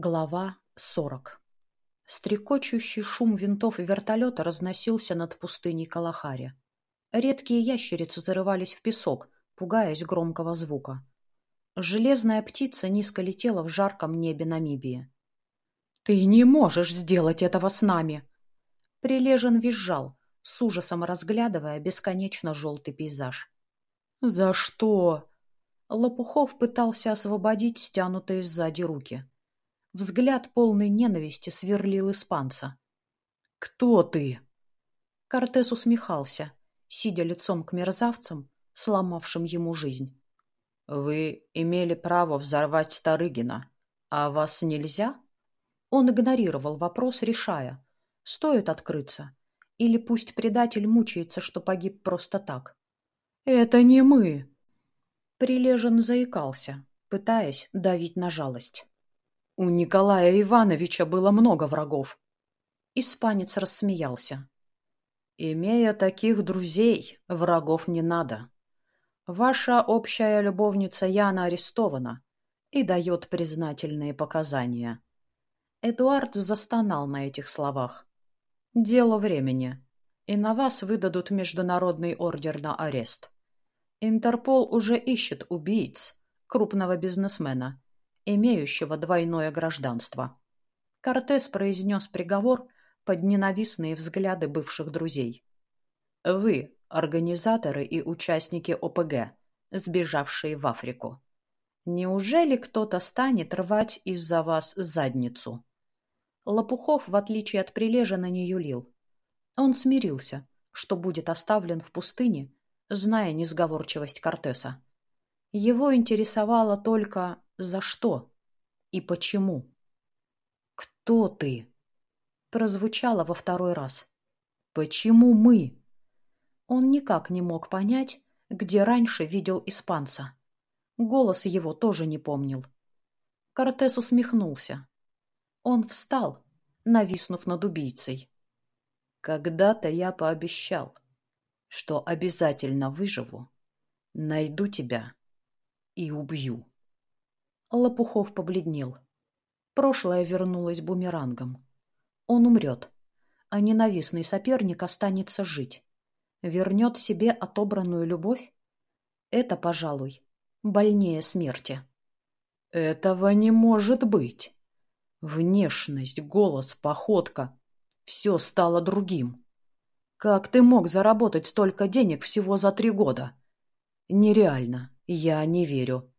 Глава 40 Стрекочущий шум винтов вертолета разносился над пустыней Калахари. Редкие ящерицы зарывались в песок, пугаясь громкого звука. Железная птица низко летела в жарком небе Намибии. «Ты не можешь сделать этого с нами!» Прилежен визжал, с ужасом разглядывая бесконечно желтый пейзаж. «За что?» Лопухов пытался освободить стянутые сзади руки. Взгляд полный ненависти сверлил испанца. «Кто ты?» Кортес усмехался, сидя лицом к мерзавцам, сломавшим ему жизнь. «Вы имели право взорвать Старыгина, а вас нельзя?» Он игнорировал вопрос, решая, стоит открыться, или пусть предатель мучается, что погиб просто так. «Это не мы!» Прилежен заикался, пытаясь давить на жалость. У Николая Ивановича было много врагов. Испанец рассмеялся. Имея таких друзей, врагов не надо. Ваша общая любовница Яна арестована и дает признательные показания. Эдуард застонал на этих словах. Дело времени. И на вас выдадут международный ордер на арест. Интерпол уже ищет убийц крупного бизнесмена имеющего двойное гражданство. Кортес произнес приговор под ненавистные взгляды бывших друзей. «Вы – организаторы и участники ОПГ, сбежавшие в Африку. Неужели кто-то станет рвать из-за вас задницу?» Лопухов, в отличие от Прилежина, не юлил. Он смирился, что будет оставлен в пустыне, зная несговорчивость Кортеса. Его интересовало только за что и почему. «Кто ты?» прозвучало во второй раз. «Почему мы?» Он никак не мог понять, где раньше видел испанца. Голос его тоже не помнил. Кортес усмехнулся. Он встал, нависнув над убийцей. «Когда-то я пообещал, что обязательно выживу, найду тебя и убью. Лопухов побледнел. Прошлое вернулось бумерангом. Он умрет, а ненавистный соперник останется жить. Вернет себе отобранную любовь? Это, пожалуй, больнее смерти. Этого не может быть. Внешность, голос, походка — все стало другим. Как ты мог заработать столько денег всего за три года? Нереально. Я не верю.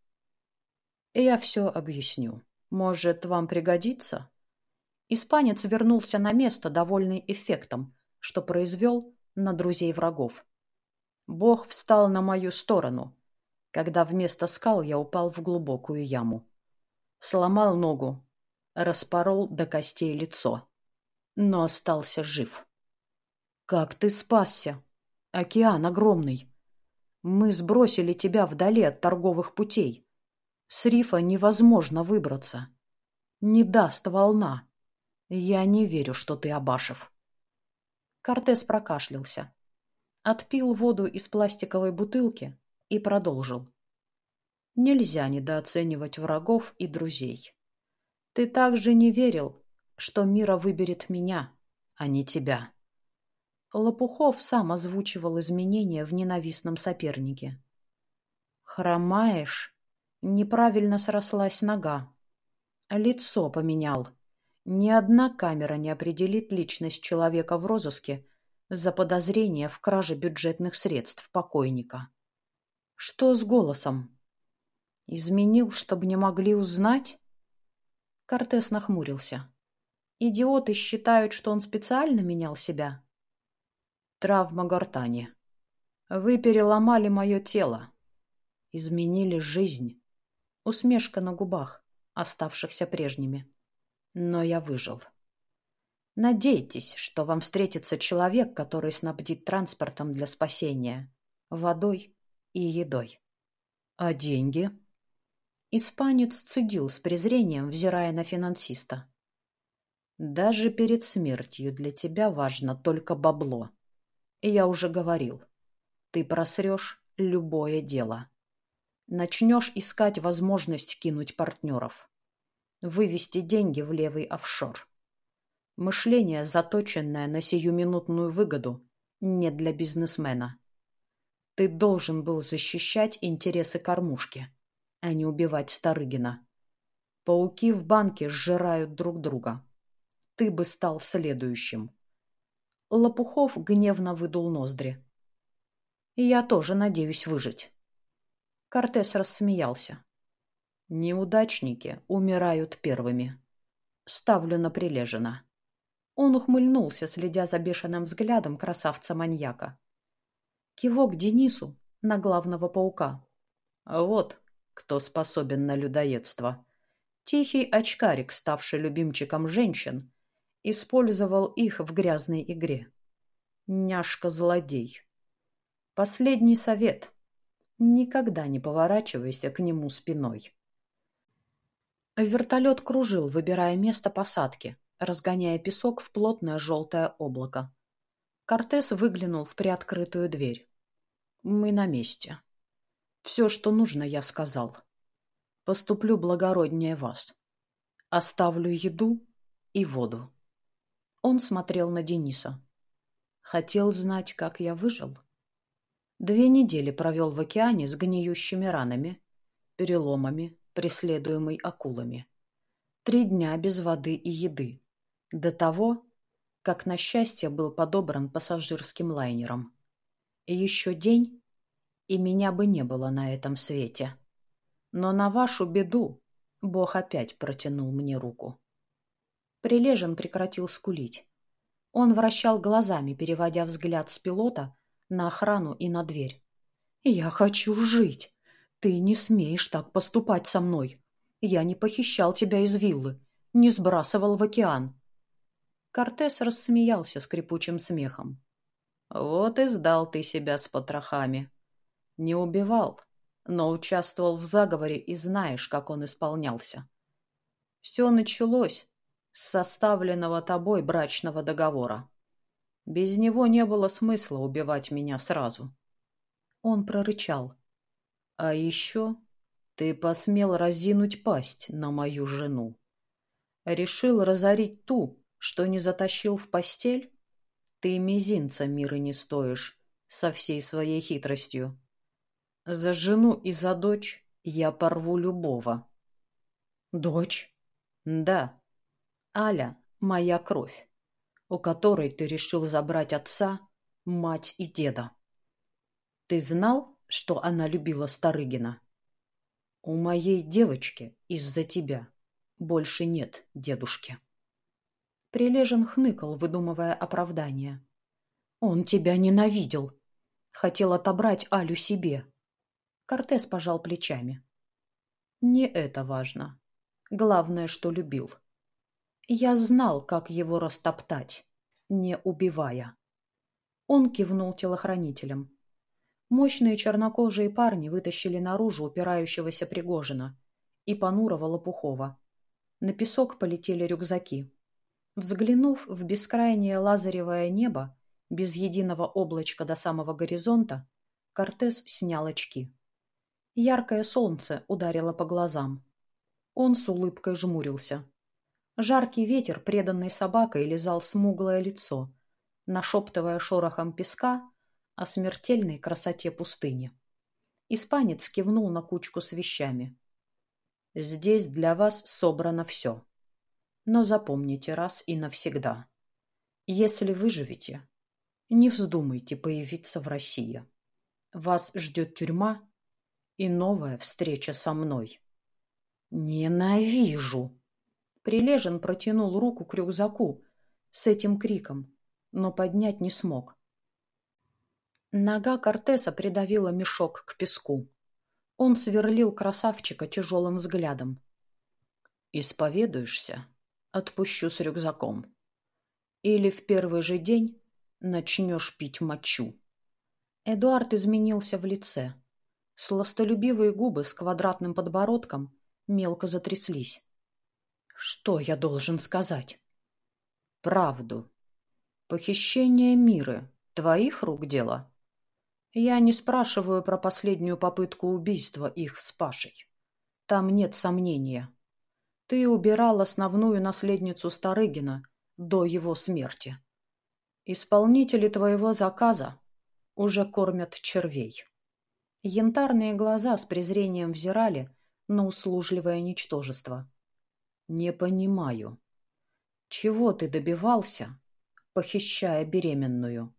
Я все объясню. Может, вам пригодится? Испанец вернулся на место, довольный эффектом, что произвел на друзей врагов. Бог встал на мою сторону, когда вместо скал я упал в глубокую яму. Сломал ногу, распорол до костей лицо, но остался жив. Как ты спасся? Океан огромный. Мы сбросили тебя вдали от торговых путей. С рифа невозможно выбраться. Не даст волна. Я не верю, что ты Абашев. Кортес прокашлялся. Отпил воду из пластиковой бутылки и продолжил. Нельзя недооценивать врагов и друзей. Ты также не верил, что Мира выберет меня, а не тебя. Лопухов сам озвучивал изменения в ненавистном сопернике. «Хромаешь? Неправильно срослась нога. Лицо поменял. Ни одна камера не определит личность человека в розыске за подозрение в краже бюджетных средств покойника. Что с голосом? Изменил, чтобы не могли узнать?» Кортес нахмурился. «Идиоты считают, что он специально менял себя?» Травма гортани. Вы переломали мое тело. Изменили жизнь. Усмешка на губах, оставшихся прежними. Но я выжил. Надейтесь, что вам встретится человек, который снабдит транспортом для спасения, водой и едой. А деньги? Испанец цедил с презрением, взирая на финансиста. Даже перед смертью для тебя важно только бабло. Я уже говорил, ты просрешь любое дело. Начнешь искать возможность кинуть партнеров. Вывести деньги в левый офшор. Мышление, заточенное на сиюминутную выгоду, не для бизнесмена. Ты должен был защищать интересы кормушки, а не убивать Старыгина. Пауки в банке сжирают друг друга. Ты бы стал следующим. Лопухов гневно выдул ноздри. Я тоже надеюсь выжить. Кортес рассмеялся. Неудачники умирают первыми. Ставлю на прилежено. Он ухмыльнулся, следя за бешеным взглядом красавца-маньяка. Кивок Денису на главного паука. Вот кто способен на людоедство. Тихий очкарик, ставший любимчиком женщин, использовал их в грязной игре. Няшка-злодей. Последний совет. Никогда не поворачивайся к нему спиной. Вертолет кружил, выбирая место посадки, разгоняя песок в плотное желтое облако. Кортес выглянул в приоткрытую дверь. «Мы на месте. Все, что нужно, я сказал. Поступлю благороднее вас. Оставлю еду и воду». Он смотрел на Дениса. Хотел знать, как я выжил. Две недели провел в океане с гниющими ранами, переломами, преследуемый акулами. Три дня без воды и еды. До того, как на счастье был подобран пассажирским лайнером. И еще день, и меня бы не было на этом свете. Но на вашу беду Бог опять протянул мне руку. Прилежен прекратил скулить. Он вращал глазами, переводя взгляд с пилота на охрану и на дверь. «Я хочу жить! Ты не смеешь так поступать со мной! Я не похищал тебя из виллы, не сбрасывал в океан!» Кортес рассмеялся скрипучим смехом. «Вот и сдал ты себя с потрохами. Не убивал, но участвовал в заговоре и знаешь, как он исполнялся. Все началось с составленного тобой брачного договора. Без него не было смысла убивать меня сразу. Он прорычал. А еще ты посмел разинуть пасть на мою жену. Решил разорить ту, что не затащил в постель? Ты мизинца мира не стоишь со всей своей хитростью. За жену и за дочь я порву любого. Дочь? Да. Аля — моя кровь, у которой ты решил забрать отца, мать и деда. Ты знал, что она любила Старыгина? У моей девочки из-за тебя больше нет дедушки. Прилежен хныкал, выдумывая оправдание. Он тебя ненавидел. Хотел отобрать Алю себе. Кортес пожал плечами. Не это важно. Главное, что любил. Я знал, как его растоптать, не убивая. Он кивнул телохранителям. Мощные чернокожие парни вытащили наружу упирающегося Пригожина и понурого Лопухова. На песок полетели рюкзаки. Взглянув в бескрайнее лазаревое небо, без единого облачка до самого горизонта, Кортес снял очки. Яркое солнце ударило по глазам. Он с улыбкой жмурился. Жаркий ветер, преданный собакой, лизал смуглое лицо, нашептывая шорохом песка о смертельной красоте пустыни. Испанец кивнул на кучку с вещами. «Здесь для вас собрано все. Но запомните раз и навсегда. Если выживете, не вздумайте появиться в России. Вас ждет тюрьма и новая встреча со мной». «Ненавижу!» Прилежен протянул руку к рюкзаку с этим криком, но поднять не смог. Нога Кортеса придавила мешок к песку. Он сверлил красавчика тяжелым взглядом. «Исповедуешься? Отпущу с рюкзаком. Или в первый же день начнешь пить мочу». Эдуард изменился в лице. Сластолюбивые губы с квадратным подбородком мелко затряслись. Что я должен сказать? Правду. Похищение Миры. Твоих рук дело? Я не спрашиваю про последнюю попытку убийства их с Пашей. Там нет сомнения. Ты убирал основную наследницу Старыгина до его смерти. Исполнители твоего заказа уже кормят червей. Янтарные глаза с презрением взирали на услужливое ничтожество. Не понимаю, чего ты добивался, похищая беременную?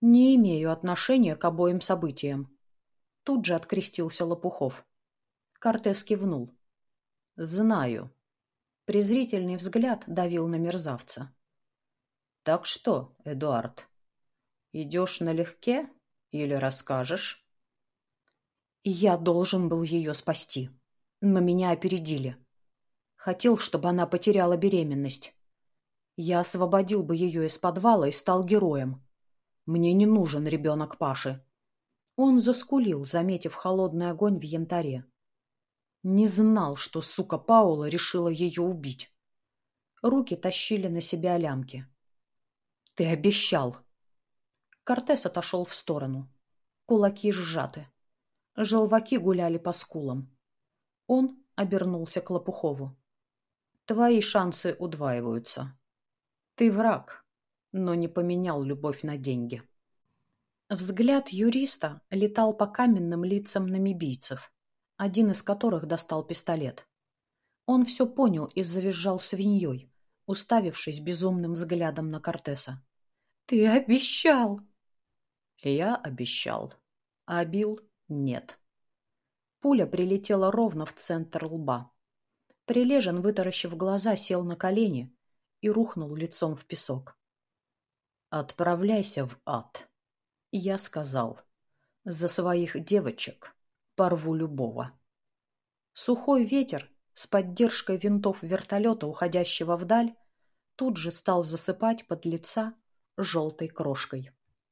Не имею отношения к обоим событиям. Тут же открестился Лопухов. Кортес кивнул. Знаю. Презрительный взгляд давил на мерзавца. Так что, Эдуард, идешь налегке или расскажешь? Я должен был ее спасти, но меня опередили. Хотел, чтобы она потеряла беременность. Я освободил бы ее из подвала и стал героем. Мне не нужен ребенок Паши. Он заскулил, заметив холодный огонь в янтаре. Не знал, что сука Паула решила ее убить. Руки тащили на себя лямки. «Ты обещал!» Кортес отошел в сторону. Кулаки сжаты. Желваки гуляли по скулам. Он обернулся к Лопухову. «Твои шансы удваиваются. Ты враг, но не поменял любовь на деньги». Взгляд юриста летал по каменным лицам намибийцев один из которых достал пистолет. Он все понял и завизжал свиньей, уставившись безумным взглядом на Кортеса. «Ты обещал!» «Я обещал, а бил нет». Пуля прилетела ровно в центр лба. Прилежен, вытаращив глаза, сел на колени и рухнул лицом в песок. «Отправляйся в ад», — я сказал, — «за своих девочек» порву любого. Сухой ветер с поддержкой винтов вертолета, уходящего вдаль, тут же стал засыпать под лица желтой крошкой.